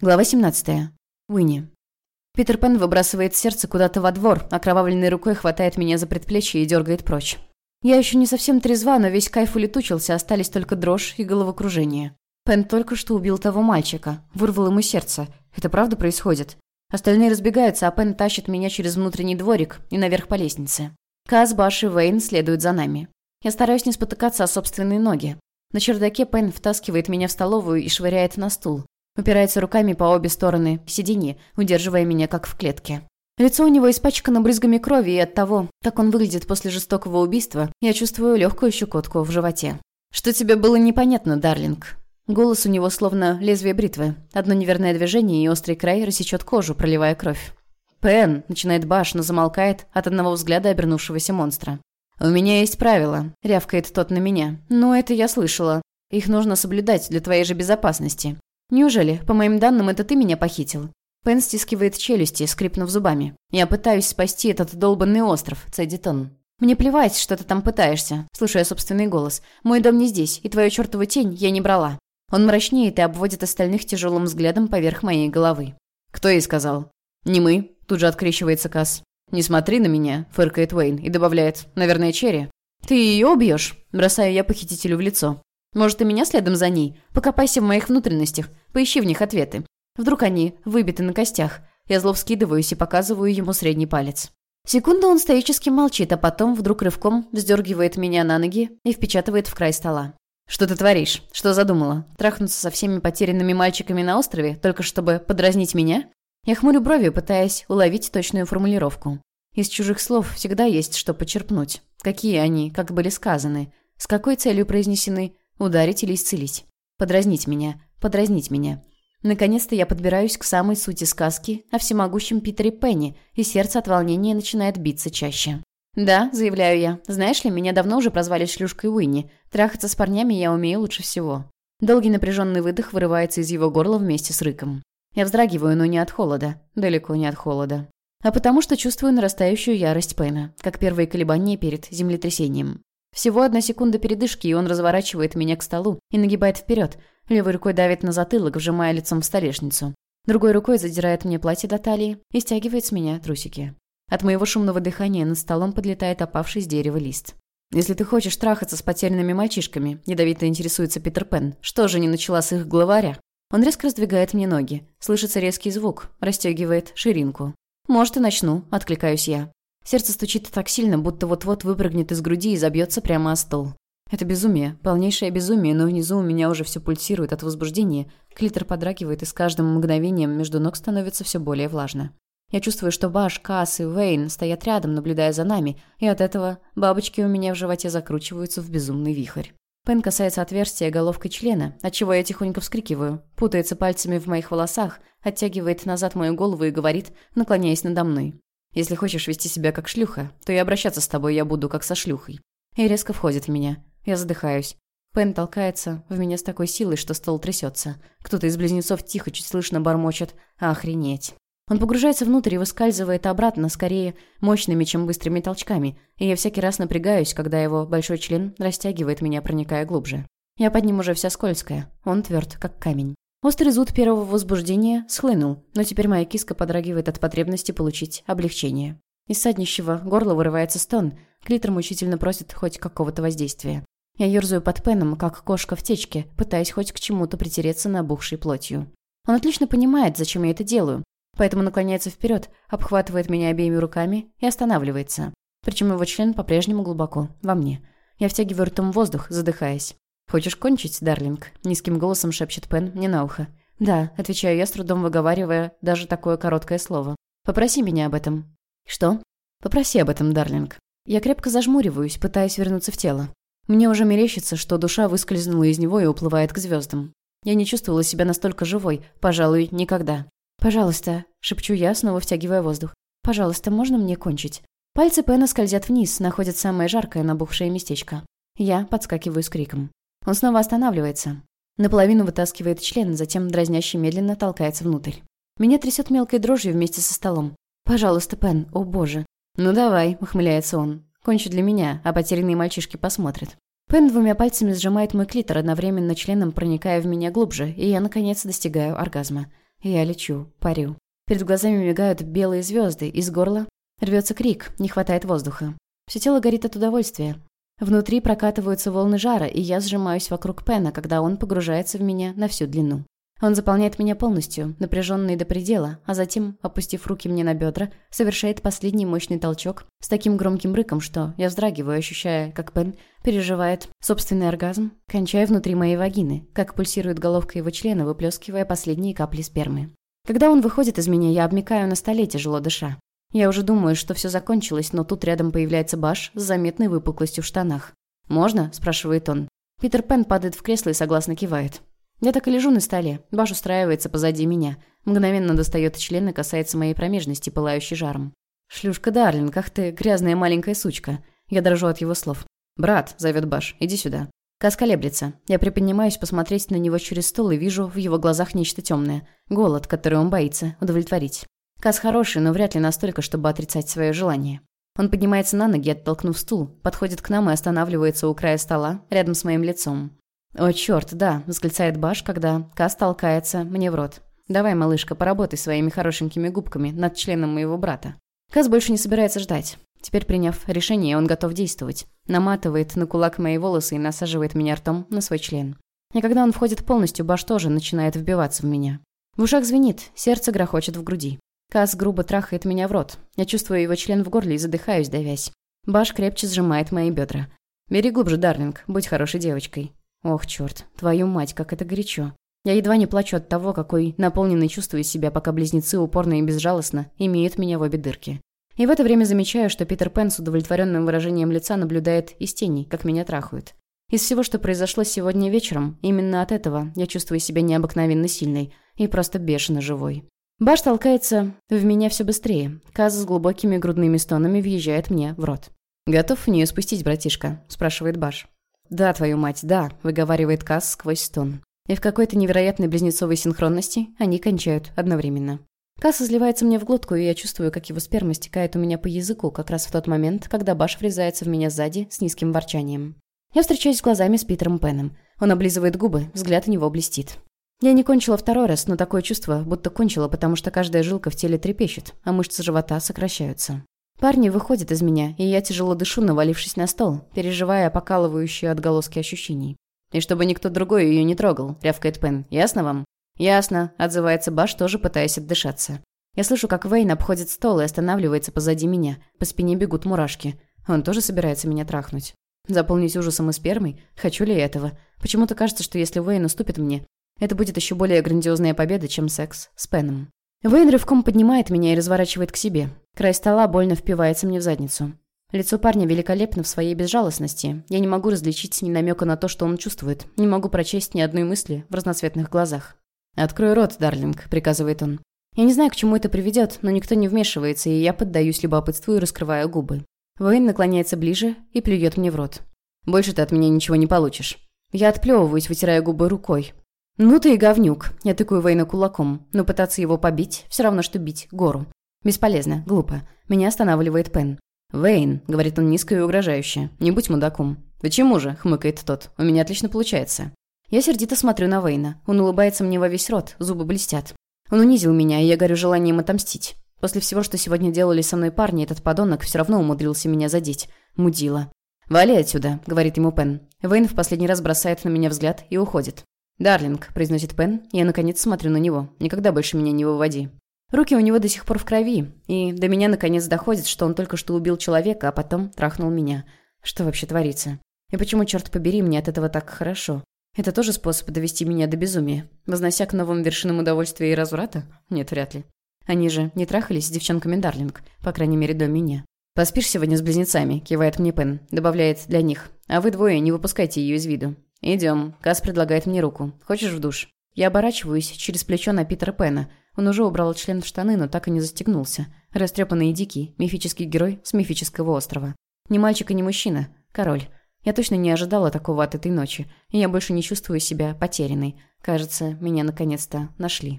Глава 17. Уинни. Питер Пен выбрасывает сердце куда-то во двор, окровавленной рукой хватает меня за предплечье и дергает прочь. Я еще не совсем трезва, но весь кайф улетучился, остались только дрожь и головокружение. Пен только что убил того мальчика, вырвал ему сердце. Это правда происходит? Остальные разбегаются, а Пен тащит меня через внутренний дворик и наверх по лестнице. Каз, Баш и Вейн следуют за нами. Я стараюсь не спотыкаться о собственные ноги. На чердаке Пен втаскивает меня в столовую и швыряет на стул. Упирается руками по обе стороны сиденья, удерживая меня как в клетке. Лицо у него испачкано брызгами крови, и от того, как он выглядит после жестокого убийства, я чувствую легкую щекотку в животе. «Что тебе было непонятно, Дарлинг?» Голос у него словно лезвие бритвы. Одно неверное движение, и острый край рассечет кожу, проливая кровь. «Пен», — начинает Баш, но замолкает от одного взгляда обернувшегося монстра. «У меня есть правила», — рявкает тот на меня. «Ну, это я слышала. Их нужно соблюдать для твоей же безопасности. «Неужели, по моим данным, это ты меня похитил?» Пен стискивает челюсти, скрипнув зубами. «Я пытаюсь спасти этот долбанный остров, Цедитон». «Мне плевать, что ты там пытаешься», – слушая собственный голос. «Мой дом не здесь, и твою чертову тень я не брала». Он мрачнеет и обводит остальных тяжелым взглядом поверх моей головы. «Кто ей сказал?» «Не мы», – тут же открещивается Касс. «Не смотри на меня», – фыркает Уэйн и добавляет. «Наверное, Черри». «Ты ее убьешь?» – бросаю я похитителю в лицо. Может, и меня следом за ней? Покопайся в моих внутренностях, поищи в них ответы. Вдруг они выбиты на костях. Я зло вскидываюсь и показываю ему средний палец. Секунду он стоически молчит, а потом вдруг рывком вздергивает меня на ноги и впечатывает в край стола. «Что ты творишь? Что задумала? Трахнуться со всеми потерянными мальчиками на острове, только чтобы подразнить меня?» Я хмурю брови, пытаясь уловить точную формулировку. Из чужих слов всегда есть что почерпнуть. Какие они, как были сказаны, с какой целью произнесены, Ударить или исцелить. Подразнить меня. Подразнить меня. Наконец-то я подбираюсь к самой сути сказки о всемогущем Питере Пенни, и сердце от волнения начинает биться чаще. «Да», — заявляю я. «Знаешь ли, меня давно уже прозвали шлюшкой Уинни. Трахаться с парнями я умею лучше всего». Долгий напряженный выдох вырывается из его горла вместе с рыком. Я вздрагиваю, но не от холода. Далеко не от холода. А потому что чувствую нарастающую ярость Пена, как первые колебания перед землетрясением. Всего одна секунда передышки, и он разворачивает меня к столу и нагибает вперед. Левой рукой давит на затылок, вжимая лицом в столешницу. Другой рукой задирает мне платье до талии и стягивает с меня трусики. От моего шумного дыхания над столом подлетает опавший с дерева лист. «Если ты хочешь трахаться с потерянными мальчишками», – ядовито интересуется Питер Пен, – «что же не начала с их главаря?» Он резко раздвигает мне ноги. Слышится резкий звук, расстегивает ширинку. «Может, и начну», – откликаюсь я. Сердце стучит так сильно, будто вот-вот выпрыгнет из груди и забьется прямо о стол. Это безумие, полнейшее безумие, но внизу у меня уже все пульсирует от возбуждения, клитор подрагивает, и с каждым мгновением между ног становится все более влажно. Я чувствую, что Баш, Касс и Вейн стоят рядом, наблюдая за нами, и от этого бабочки у меня в животе закручиваются в безумный вихрь. Пен касается отверстия головкой члена, отчего я тихонько вскрикиваю, путается пальцами в моих волосах, оттягивает назад мою голову и говорит, наклоняясь надо мной. Если хочешь вести себя как шлюха, то и обращаться с тобой я буду как со шлюхой». И резко входит в меня. Я задыхаюсь. Пен толкается в меня с такой силой, что стол трясется. Кто-то из близнецов тихо, чуть слышно бормочет «Охренеть». Он погружается внутрь и выскальзывает обратно, скорее, мощными, чем быстрыми толчками, и я всякий раз напрягаюсь, когда его большой член растягивает меня, проникая глубже. Я под ним уже вся скользкая, он тверд, как камень. Острый зуд первого возбуждения схлынул, но теперь моя киска подрагивает от потребности получить облегчение. Из саднищего горла вырывается стон, клитор мучительно просит хоть какого-то воздействия. Я ерзаю под пеном, как кошка в течке, пытаясь хоть к чему-то притереться набухшей плотью. Он отлично понимает, зачем я это делаю, поэтому наклоняется вперед, обхватывает меня обеими руками и останавливается. Причем его член по-прежнему глубоко, во мне. Я втягиваю ртом воздух, задыхаясь. «Хочешь кончить, Дарлинг?» – низким голосом шепчет Пен мне на ухо. «Да», – отвечаю я, с трудом выговаривая даже такое короткое слово. «Попроси меня об этом». «Что?» «Попроси об этом, Дарлинг». Я крепко зажмуриваюсь, пытаясь вернуться в тело. Мне уже мерещится, что душа выскользнула из него и уплывает к звездам. Я не чувствовала себя настолько живой, пожалуй, никогда. «Пожалуйста», – шепчу я, снова втягивая воздух. «Пожалуйста, можно мне кончить?» Пальцы Пена скользят вниз, находят самое жаркое набухшее местечко. Я подскакиваю с криком. Он снова останавливается. Наполовину вытаскивает член, затем дразняще медленно толкается внутрь. Меня трясет мелкой дрожью вместе со столом. «Пожалуйста, Пен, о боже». «Ну давай», — ухмыляется он. «Кончи для меня, а потерянные мальчишки посмотрят». Пен двумя пальцами сжимает мой клитор, одновременно членом проникая в меня глубже, и я, наконец, достигаю оргазма. Я лечу, парю. Перед глазами мигают белые звезды, из горла рвется крик, не хватает воздуха. Все тело горит от удовольствия. Внутри прокатываются волны жара, и я сжимаюсь вокруг Пена, когда он погружается в меня на всю длину. Он заполняет меня полностью, напряженный до предела, а затем, опустив руки мне на бедра, совершает последний мощный толчок с таким громким рыком, что я вздрагиваю, ощущая, как Пен переживает собственный оргазм, кончая внутри моей вагины, как пульсирует головка его члена, выплескивая последние капли спермы. Когда он выходит из меня, я обмикаю на столе, тяжело дыша. Я уже думаю, что все закончилось, но тут рядом появляется Баш с заметной выпуклостью в штанах. «Можно?» – спрашивает он. Питер Пен падает в кресло и согласно кивает. Я так и лежу на столе. Баш устраивается позади меня. Мгновенно достает член и касается моей промежности, пылающей жаром. «Шлюшка Дарлин, как ты, грязная маленькая сучка!» Я дрожу от его слов. «Брат», — зовет Баш, — «иди сюда». Кас колеблется. Я приподнимаюсь посмотреть на него через стол и вижу в его глазах нечто темное. Голод, который он боится удовлетворить. Кас хороший, но вряд ли настолько, чтобы отрицать свое желание. Он поднимается на ноги, оттолкнув стул, подходит к нам и останавливается у края стола, рядом с моим лицом. «О, черт, да», — восклицает Баш, когда Кас толкается мне в рот. «Давай, малышка, поработай своими хорошенькими губками над членом моего брата». Кас больше не собирается ждать. Теперь, приняв решение, он готов действовать. Наматывает на кулак мои волосы и насаживает меня ртом на свой член. И когда он входит полностью, Баш тоже начинает вбиваться в меня. В ушах звенит, сердце грохочет в груди. Кас грубо трахает меня в рот. Я чувствую его член в горле и задыхаюсь, давясь. Баш крепче сжимает мои бедра. «Бери глубже, Дарлинг, будь хорошей девочкой». Ох, черт, твою мать, как это горячо. Я едва не плачу от того, какой наполненный чувствую себя, пока близнецы упорно и безжалостно имеют меня в обе дырки. И в это время замечаю, что Питер Пен с удовлетворенным выражением лица наблюдает из теней, как меня трахают. Из всего, что произошло сегодня вечером, именно от этого я чувствую себя необыкновенно сильной и просто бешено живой. Баш толкается в меня все быстрее. Каз с глубокими грудными стонами въезжает мне в рот. «Готов в нее спустить, братишка?» – спрашивает Баш. «Да, твою мать, да», — выговаривает Касс сквозь стон. И в какой-то невероятной близнецовой синхронности они кончают одновременно. Касс изливается мне в глотку, и я чувствую, как его сперма стекает у меня по языку, как раз в тот момент, когда Баш врезается в меня сзади с низким ворчанием. Я встречаюсь глазами с Питером Пеном. Он облизывает губы, взгляд у него блестит. Я не кончила второй раз, но такое чувство, будто кончила, потому что каждая жилка в теле трепещет, а мышцы живота сокращаются. Парни выходят из меня, и я тяжело дышу, навалившись на стол, переживая покалывающие отголоски ощущений. «И чтобы никто другой ее не трогал», — рявкает Пен. «Ясно вам?» «Ясно», — отзывается Баш, тоже пытаясь отдышаться. Я слышу, как Вейн обходит стол и останавливается позади меня. По спине бегут мурашки. Он тоже собирается меня трахнуть. Заполнить ужасом и спермой? Хочу ли этого? Почему-то кажется, что если Вейн уступит мне, это будет еще более грандиозная победа, чем секс с Пеном. Вейн рывком поднимает меня и разворачивает к себе. Край стола больно впивается мне в задницу. Лицо парня великолепно в своей безжалостности. Я не могу различить ни намека на то, что он чувствует. Не могу прочесть ни одной мысли в разноцветных глазах. «Открой рот, Дарлинг», — приказывает он. Я не знаю, к чему это приведет, но никто не вмешивается, и я поддаюсь любопытству и раскрываю губы. Вейн наклоняется ближе и плюет мне в рот. «Больше ты от меня ничего не получишь». Я отплевываюсь, вытирая губы рукой. «Ну ты и говнюк!» Я тыкаю Вейна кулаком. Но пытаться его побить – все равно, что бить гору. Бесполезно, глупо. Меня останавливает Пен. «Вейн», — говорит он низко и угрожающе, — «не будь мудаком». «Почему же?» — хмыкает тот. «У меня отлично получается». Я сердито смотрю на Вейна. Он улыбается мне во весь рот, зубы блестят. Он унизил меня, и я горю желанием отомстить. После всего, что сегодня делали со мной парни, этот подонок все равно умудрился меня задеть. Мудила. «Вали отсюда», — говорит ему Пен. Вейн в последний раз бросает на меня взгляд и уходит. «Дарлинг», — произносит Пен, я наконец смотрю на него. «Никогда больше меня не выводи». Руки у него до сих пор в крови, и до меня наконец доходит, что он только что убил человека, а потом трахнул меня. Что вообще творится? И почему, черт побери, мне от этого так хорошо? Это тоже способ довести меня до безумия? Вознося к новым вершинам удовольствия и разврата? Нет, вряд ли. Они же не трахались с девчонками Дарлинг, по крайней мере, до меня. «Поспишь сегодня с близнецами», — кивает мне Пен, добавляет для них. «А вы двое не выпускайте ее из виду. «Идем». Кас предлагает мне руку. «Хочешь в душ?» Я оборачиваюсь через плечо на Питера Пена. Он уже убрал член в штаны, но так и не застегнулся. Растрепанный и дикий, мифический герой с мифического острова. Ни мальчик и ни мужчина. Король. Я точно не ожидала такого от этой ночи. И я больше не чувствую себя потерянной. Кажется, меня наконец-то нашли.